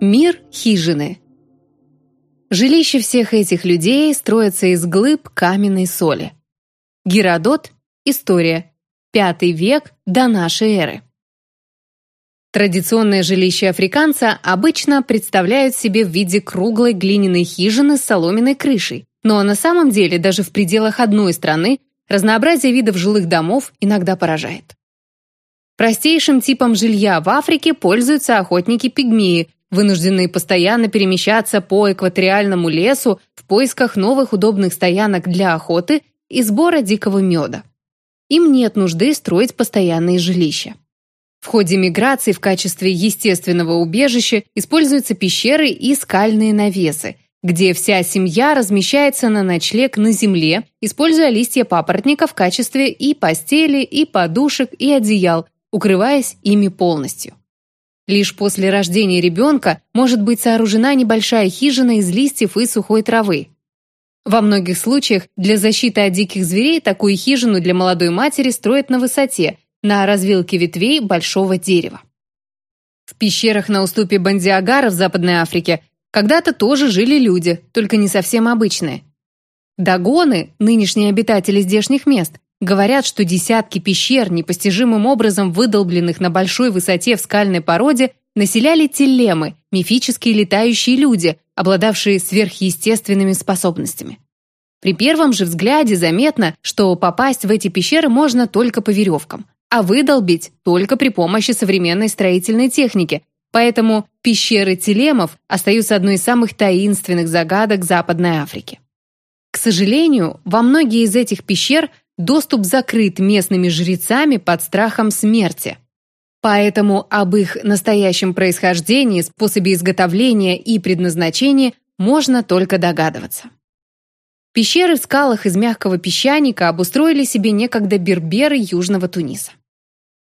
Мир хижины. Жилище всех этих людей строится из глыб каменной соли. Геродот. История. Пятый век до нашей эры. Традиционное жилище африканца обычно представляют себе в виде круглой глиняной хижины с соломенной крышей, но на самом деле даже в пределах одной страны разнообразие видов жилых домов иногда поражает. Простейшим типом жилья в Африке пользуются охотники-пигмеи, вынужденные постоянно перемещаться по экваториальному лесу в поисках новых удобных стоянок для охоты и сбора дикого меда. Им нет нужды строить постоянные жилища. В ходе миграции в качестве естественного убежища используются пещеры и скальные навесы, где вся семья размещается на ночлег на земле, используя листья папоротника в качестве и постели, и подушек, и одеял, укрываясь ими полностью. Лишь после рождения ребенка может быть сооружена небольшая хижина из листьев и сухой травы. Во многих случаях для защиты от диких зверей такую хижину для молодой матери строят на высоте, на развилке ветвей большого дерева. В пещерах на уступе Бандиагара в Западной Африке когда-то тоже жили люди, только не совсем обычные. Дагоны, нынешние обитатели здешних мест, говорят, что десятки пещер, непостижимым образом выдолбленных на большой высоте в скальной породе, населяли телемы, мифические летающие люди, обладавшие сверхъестественными способностями. При первом же взгляде заметно, что попасть в эти пещеры можно только по веревкам а выдолбить только при помощи современной строительной техники. Поэтому пещеры телемов остаются одной из самых таинственных загадок Западной Африки. К сожалению, во многие из этих пещер доступ закрыт местными жрецами под страхом смерти. Поэтому об их настоящем происхождении, способе изготовления и предназначении можно только догадываться. Пещеры в скалах из мягкого песчаника обустроили себе некогда берберы Южного Туниса.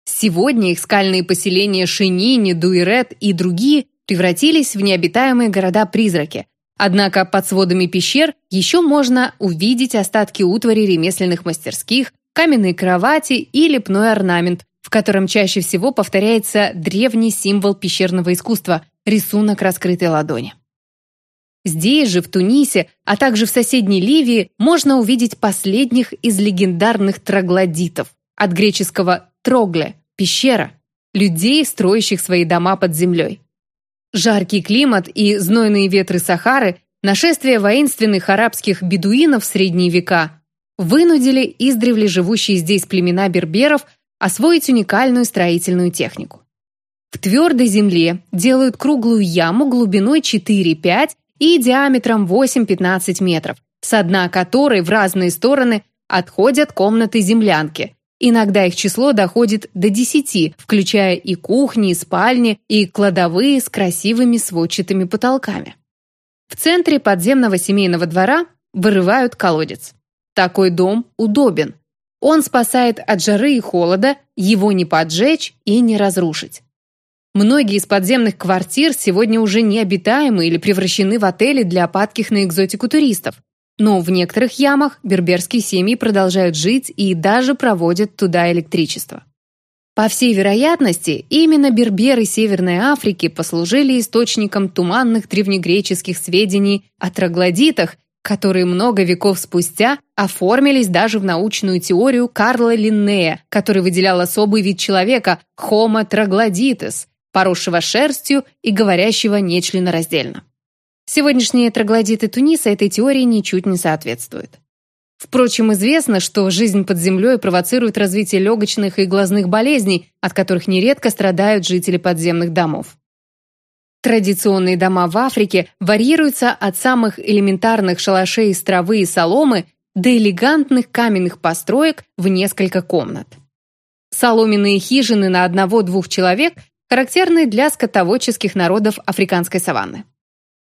Сегодня их скальные поселения Шинини, Дуирет и другие превратились в необитаемые города-призраки. Однако под сводами пещер еще можно увидеть остатки утвари ремесленных мастерских, каменные кровати и лепной орнамент, в котором чаще всего повторяется древний символ пещерного искусства – рисунок раскрытой ладони. Здесь же, в Тунисе, а также в соседней Ливии, можно увидеть последних из легендарных троглодитов, от греческого «трогле» – пещера, людей, строящих свои дома под землей. Жаркий климат и знойные ветры Сахары, нашествие воинственных арабских бедуинов в средние века вынудили издревле живущие здесь племена берберов освоить уникальную строительную технику. В твердой земле делают круглую яму глубиной 4-5 и диаметром 8-15 метров, с дна которой в разные стороны отходят комнаты-землянки, Иногда их число доходит до 10, включая и кухни, и спальни, и кладовые с красивыми сводчатыми потолками. В центре подземного семейного двора вырывают колодец. Такой дом удобен. Он спасает от жары и холода, его не поджечь и не разрушить. Многие из подземных квартир сегодня уже необитаемы или превращены в отели для падких на экзотику туристов. Но в некоторых ямах берберские семьи продолжают жить и даже проводят туда электричество. По всей вероятности, именно берберы Северной Африки послужили источником туманных древнегреческих сведений о троглодитах, которые много веков спустя оформились даже в научную теорию Карла Линнея, который выделял особый вид человека – Homo troglodytes, поросшего шерстью и говорящего нечленораздельно. Сегодняшние троглодиты Туниса этой теории ничуть не соответствуют. Впрочем, известно, что жизнь под землей провоцирует развитие легочных и глазных болезней, от которых нередко страдают жители подземных домов. Традиционные дома в Африке варьируются от самых элементарных шалашей из травы и соломы до элегантных каменных построек в несколько комнат. Соломенные хижины на одного-двух человек характерны для скотоводческих народов африканской саванны.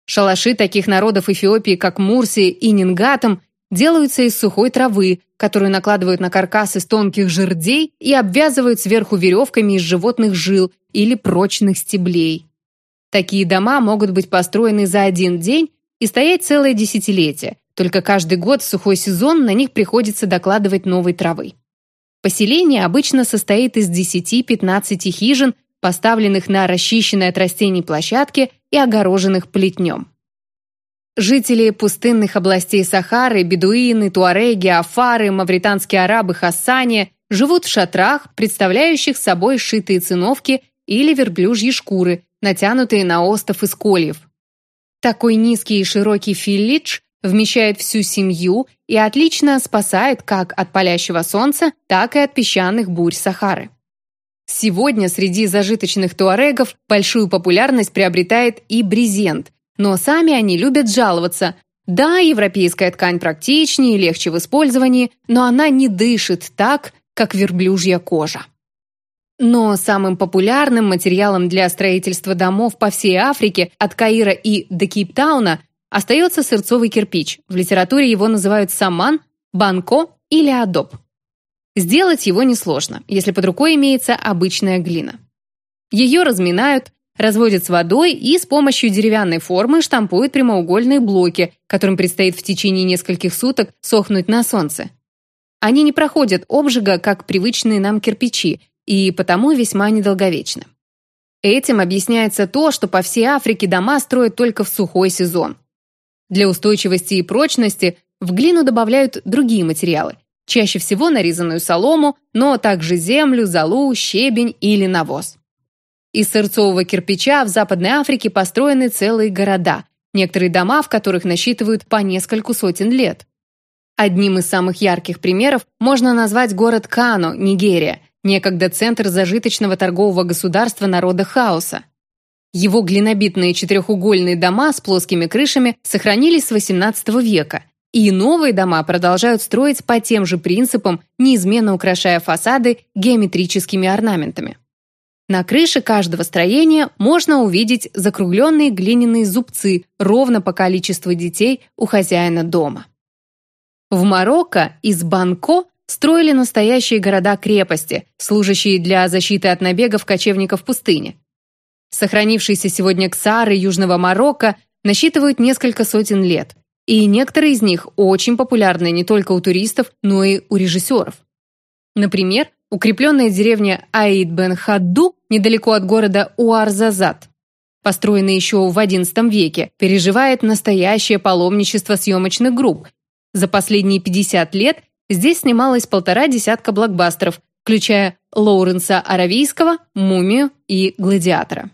Шалаши таких народов Эфиопии, как Мурси и Нингатам, делаются из сухой травы, которую накладывают на каркас из тонких жердей и обвязывают сверху веревками из животных жил или прочных стеблей. Такие дома могут быть построены за один день и стоять целое десятилетие, только каждый год в сухой сезон на них приходится докладывать новой травы. Поселение обычно состоит из 10-15 хижин, поставленных на расчищенной от растений площадке и огороженных плетнем. Жители пустынных областей Сахары, бедуины, туареги, афары, мавританские арабы, хассане живут в шатрах, представляющих собой сшитые циновки или верблюжьи шкуры, натянутые на остов из кольев. Такой низкий и широкий филлидж вмещает всю семью и отлично спасает как от палящего солнца, так и от песчаных бурь Сахары. Сегодня среди зажиточных туарегов большую популярность приобретает и брезент, но сами они любят жаловаться. Да, европейская ткань практичнее и легче в использовании, но она не дышит так, как верблюжья кожа. Но самым популярным материалом для строительства домов по всей Африке от Каира и до Кейптауна остается сырцовый кирпич. В литературе его называют саман, банко или адоб. Сделать его несложно, если под рукой имеется обычная глина. Ее разминают, разводят с водой и с помощью деревянной формы штампуют прямоугольные блоки, которым предстоит в течение нескольких суток сохнуть на солнце. Они не проходят обжига, как привычные нам кирпичи, и потому весьма недолговечны. Этим объясняется то, что по всей Африке дома строят только в сухой сезон. Для устойчивости и прочности в глину добавляют другие материалы, чаще всего нарезанную солому, но также землю, золу, щебень или навоз. Из сырцового кирпича в Западной Африке построены целые города, некоторые дома, в которых насчитывают по нескольку сотен лет. Одним из самых ярких примеров можно назвать город Кано, Нигерия, некогда центр зажиточного торгового государства народа хаоса. Его глинобитные четырехугольные дома с плоскими крышами сохранились с XVIII века, и новые дома продолжают строить по тем же принципам, неизменно украшая фасады геометрическими орнаментами. На крыше каждого строения можно увидеть закругленные глиняные зубцы ровно по количеству детей у хозяина дома. В Марокко из Банко строили настоящие города-крепости, служащие для защиты от набегов кочевников пустыни. Сохранившиеся сегодня ксары Южного Марокко насчитывают несколько сотен лет, и некоторые из них очень популярны не только у туристов, но и у режиссеров. Например, укрепленная деревня Аид-бен-Хадду недалеко от города Уарзазат, построенная еще в XI веке, переживает настоящее паломничество съемочных групп. За последние 50 лет Здесь снималось полтора десятка блокбастеров, включая Лоуренса Аравийского, «Мумию» и «Гладиатора».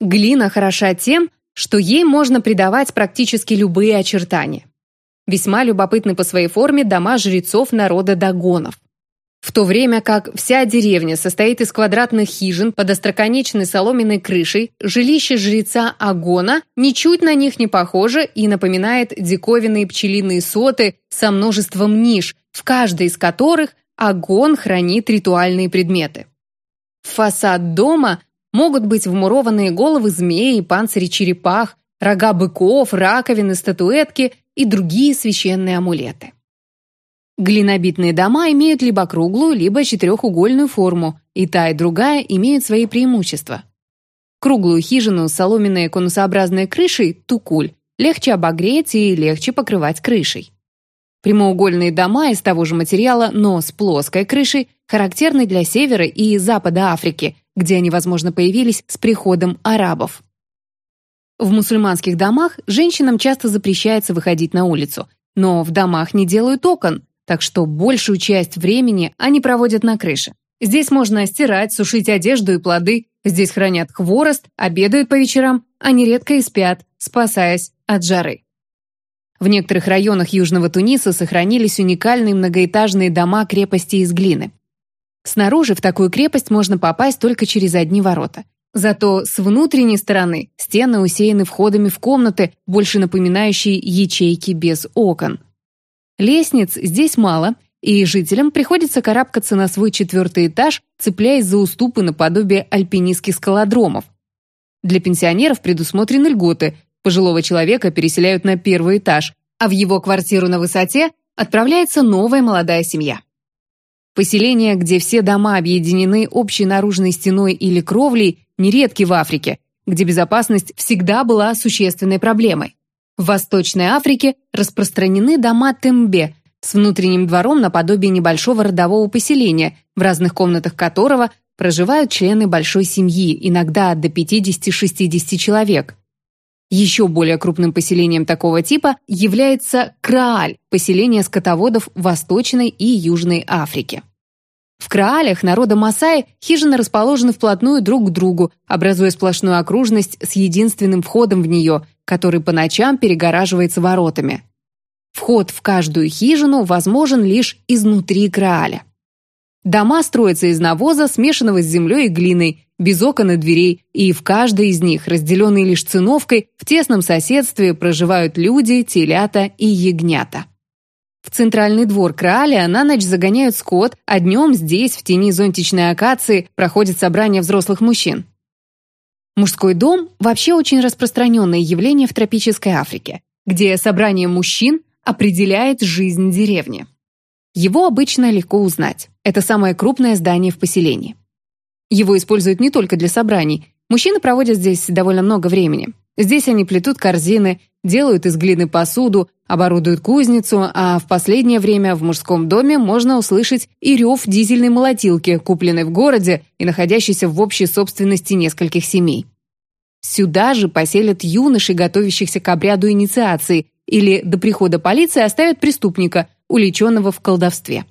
Глина хороша тем, что ей можно придавать практически любые очертания. Весьма любопытны по своей форме дома жрецов народа Дагонов. В то время как вся деревня состоит из квадратных хижин под остроконечной соломенной крышей, жилище жреца Агона ничуть на них не похоже и напоминает диковинные пчелиные соты со множеством ниш, в каждой из которых Агон хранит ритуальные предметы. Фасад дома могут быть вмурованные головы змеи, панцири черепах, рога быков, раковины, статуэтки и другие священные амулеты. Глинобитные дома имеют либо круглую, либо четырехугольную форму, и та и другая имеют свои преимущества. Круглую хижину с соломенной конусообразной крышей – тукуль – легче обогреть и легче покрывать крышей. Прямоугольные дома из того же материала, но с плоской крышей, характерны для севера и запада Африки, где они, возможно, появились с приходом арабов. В мусульманских домах женщинам часто запрещается выходить на улицу, но в домах не делают окон, так что большую часть времени они проводят на крыше. Здесь можно стирать, сушить одежду и плоды, здесь хранят хворост, обедают по вечерам, а нередко и спят, спасаясь от жары. В некоторых районах Южного Туниса сохранились уникальные многоэтажные дома крепости из глины. Снаружи в такую крепость можно попасть только через одни ворота. Зато с внутренней стороны стены усеяны входами в комнаты, больше напоминающие ячейки без окон. Лестниц здесь мало, и жителям приходится карабкаться на свой четвертый этаж, цепляясь за уступы наподобие альпинистских скалодромов. Для пенсионеров предусмотрены льготы. Пожилого человека переселяют на первый этаж, а в его квартиру на высоте отправляется новая молодая семья. Поселения, где все дома объединены общей наружной стеной или кровлей, нередки в Африке, где безопасность всегда была существенной проблемой. В Восточной Африке распространены дома тембе с внутренним двором наподобие небольшого родового поселения, в разных комнатах которого проживают члены большой семьи, иногда до 50-60 человек. Еще более крупным поселением такого типа является Крааль, поселение скотоводов Восточной и Южной Африке. В Краалях народа Масаи хижины расположены вплотную друг к другу, образуя сплошную окружность с единственным входом в нее, который по ночам перегораживается воротами. Вход в каждую хижину возможен лишь изнутри Крааля. Дома строятся из навоза, смешанного с землей и глиной, без окон и дверей, и в каждой из них, разделенной лишь циновкой, в тесном соседстве проживают люди, телята и ягнята. В центральный двор Крааля на ночь загоняют скот, а днем здесь, в тени зонтичной акации, проходит собрание взрослых мужчин. Мужской дом – вообще очень распространенное явление в тропической Африке, где собрание мужчин определяет жизнь деревни. Его обычно легко узнать. Это самое крупное здание в поселении. Его используют не только для собраний. Мужчины проводят здесь довольно много времени. Здесь они плетут корзины, делают из глины посуду, оборудуют кузницу, а в последнее время в мужском доме можно услышать и рев дизельной молотилки, купленной в городе и находящейся в общей собственности нескольких семей. Сюда же поселят юношей, готовящихся к обряду инициации, или до прихода полиции оставят преступника, уличенного в колдовстве.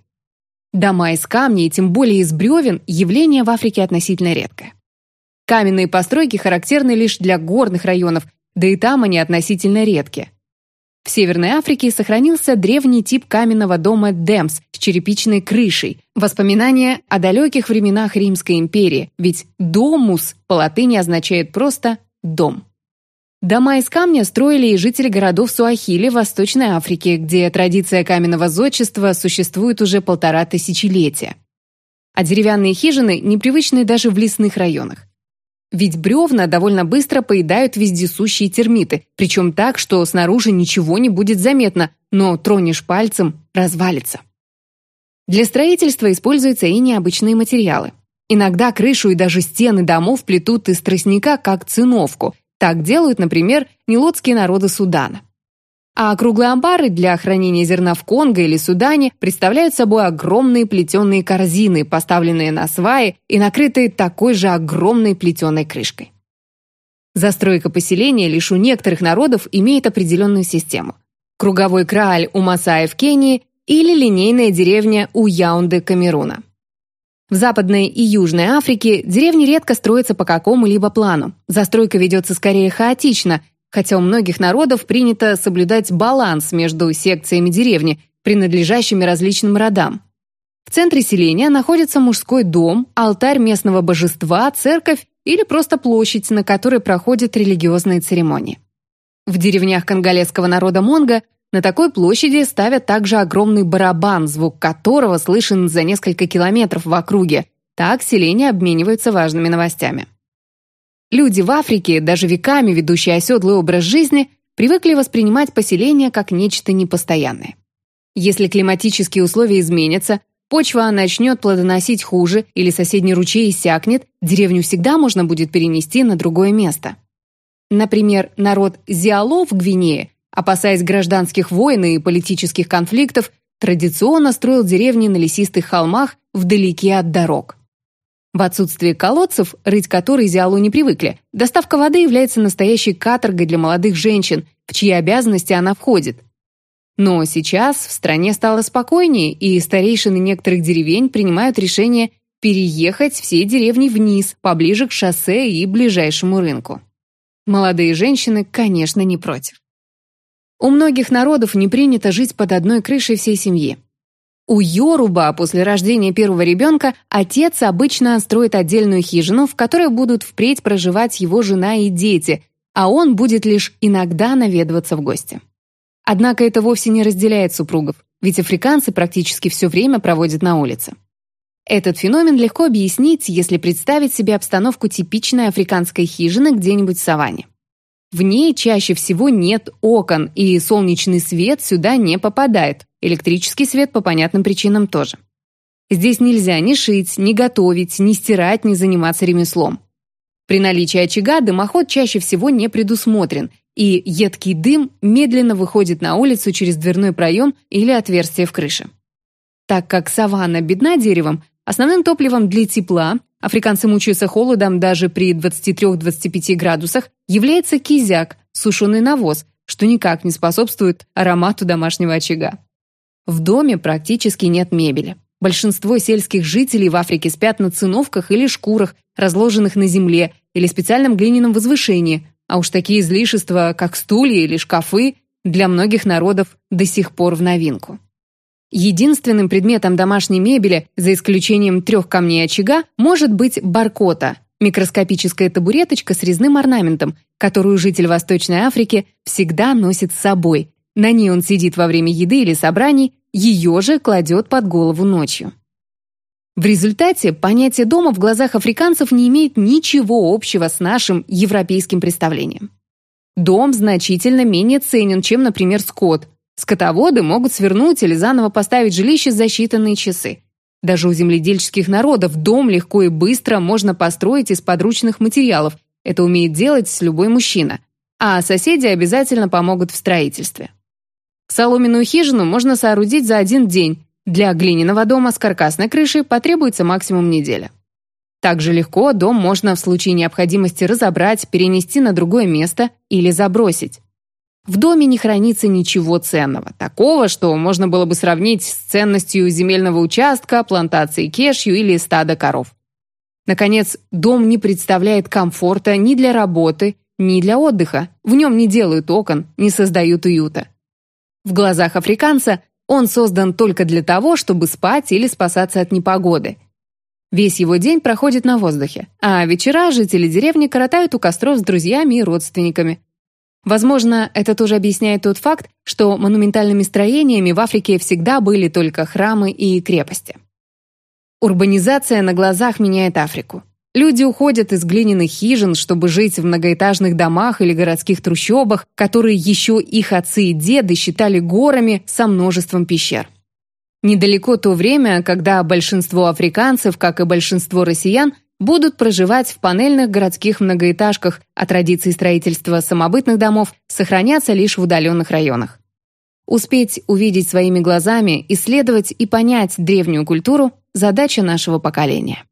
Дома из камня и тем более из бревен – явление в Африке относительно редкое. Каменные постройки характерны лишь для горных районов, да и там они относительно редки. В Северной Африке сохранился древний тип каменного дома Демс с черепичной крышей, воспоминание о далеких временах Римской империи, ведь «домус» по латыни означает просто «дом». Дома из камня строили и жители городов Суахили в Восточной Африке, где традиция каменного зодчества существует уже полтора тысячелетия. А деревянные хижины непривычны даже в лесных районах. Ведь бревна довольно быстро поедают вездесущие термиты, причем так, что снаружи ничего не будет заметно, но тронешь пальцем – развалится. Для строительства используются и необычные материалы. Иногда крышу и даже стены домов плетут из тростника как циновку, так делают, например, нилотские народы Судана. А круглые амбары для хранения зерна в Конго или Судане представляют собой огромные плетеные корзины, поставленные на сваи и накрытые такой же огромной плетеной крышкой. Застройка поселения лишь у некоторых народов имеет определенную систему. Круговой крааль у Масаи в Кении или линейная деревня у Яунды Камеруна. В Западной и Южной Африке деревни редко строятся по какому-либо плану. Застройка ведется скорее хаотично, хотя у многих народов принято соблюдать баланс между секциями деревни, принадлежащими различным родам. В центре селения находится мужской дом, алтарь местного божества, церковь или просто площадь, на которой проходят религиозные церемонии. В деревнях конголезского народа Монго на такой площади ставят также огромный барабан, звук которого слышен за несколько километров в округе. Так селение обмениваются важными новостями. Люди в Африке, даже веками ведущие оседлый образ жизни, привыкли воспринимать поселение как нечто непостоянное. Если климатические условия изменятся, почва начнет плодоносить хуже или соседний ручей иссякнет, деревню всегда можно будет перенести на другое место. Например, народ Зиало в Гвинее опасаясь гражданских войн и политических конфликтов, традиционно строил деревни на лесистых холмах вдалеке от дорог. В отсутствие колодцев, рыть которые Зиалу не привыкли, доставка воды является настоящей каторгой для молодых женщин, в чьи обязанности она входит. Но сейчас в стране стало спокойнее, и старейшины некоторых деревень принимают решение переехать все деревни вниз, поближе к шоссе и ближайшему рынку. Молодые женщины, конечно, не против. У многих народов не принято жить под одной крышей всей семьи. У Йоруба после рождения первого ребенка отец обычно строит отдельную хижину, в которой будут впредь проживать его жена и дети, а он будет лишь иногда наведываться в гости. Однако это вовсе не разделяет супругов, ведь африканцы практически все время проводят на улице. Этот феномен легко объяснить, если представить себе обстановку типичной африканской хижины где-нибудь в саванне. В ней чаще всего нет окон, и солнечный свет сюда не попадает. Электрический свет по понятным причинам тоже. Здесь нельзя ни шить, ни готовить, ни стирать, ни заниматься ремеслом. При наличии очага дымоход чаще всего не предусмотрен, и едкий дым медленно выходит на улицу через дверной проем или отверстие в крыше. Так как саванна бедна деревом, основным топливом для тепла африканцы мучаются холодом даже при 23-25 градусах, является кизяк, сушеный навоз, что никак не способствует аромату домашнего очага. В доме практически нет мебели. Большинство сельских жителей в Африке спят на циновках или шкурах, разложенных на земле или специальном глиняном возвышении, а уж такие излишества, как стулья или шкафы, для многих народов до сих пор в новинку. Единственным предметом домашней мебели, за исключением трех камней очага, может быть баркота – микроскопическая табуреточка с резным орнаментом, которую житель Восточной Африки всегда носит с собой. На ней он сидит во время еды или собраний, ее же кладет под голову ночью. В результате понятие дома в глазах африканцев не имеет ничего общего с нашим европейским представлением. Дом значительно менее ценен, чем, например, скот. Скотоводы могут свернуть или заново поставить жилище за считанные часы. Даже у земледельческих народов дом легко и быстро можно построить из подручных материалов. Это умеет делать любой мужчина. А соседи обязательно помогут в строительстве. Соломенную хижину можно соорудить за один день. Для глиняного дома с каркасной крышей потребуется максимум неделя. Также легко дом можно в случае необходимости разобрать, перенести на другое место или забросить. В доме не хранится ничего ценного, такого, что можно было бы сравнить с ценностью земельного участка, плантации кешью или стада коров. Наконец, дом не представляет комфорта ни для работы, ни для отдыха. В нем не делают окон, не создают уюта. В глазах африканца он создан только для того, чтобы спать или спасаться от непогоды. Весь его день проходит на воздухе, а вечера жители деревни коротают у костров с друзьями и родственниками. Возможно, это тоже объясняет тот факт, что монументальными строениями в Африке всегда были только храмы и крепости. Урбанизация на глазах меняет Африку. Люди уходят из глиняных хижин, чтобы жить в многоэтажных домах или городских трущобах, которые еще их отцы и деды считали горами со множеством пещер. Недалеко то время, когда большинство африканцев, как и большинство россиян, будут проживать в панельных городских многоэтажках, а традиции строительства самобытных домов сохранятся лишь в удаленных районах. Успеть увидеть своими глазами, исследовать и понять древнюю культуру – задача нашего поколения.